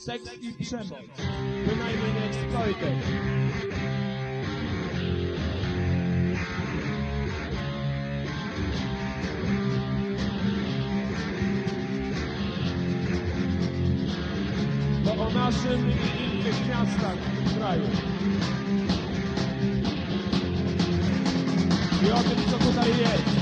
seks i przemoc. Bynajmniej nie exploited. To o naszym i innych miastach w kraju. I o tym, co tutaj jest.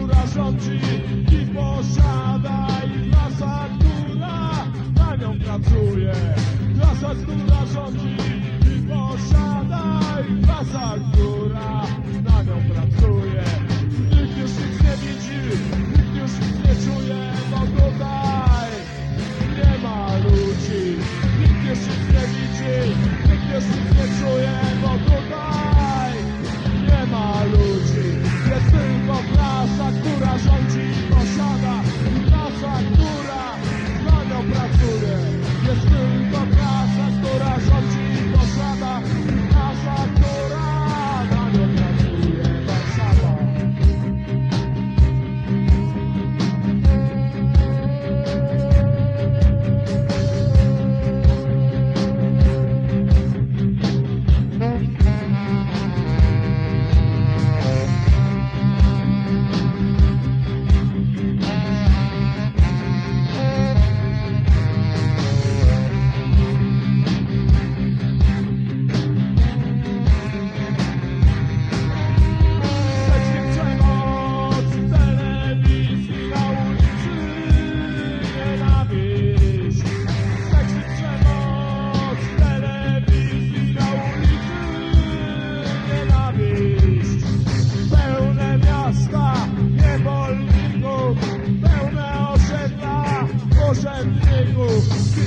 Która rządzi i posiada i klasa, która na nią pracuje. Klasa, która rządzi Oh.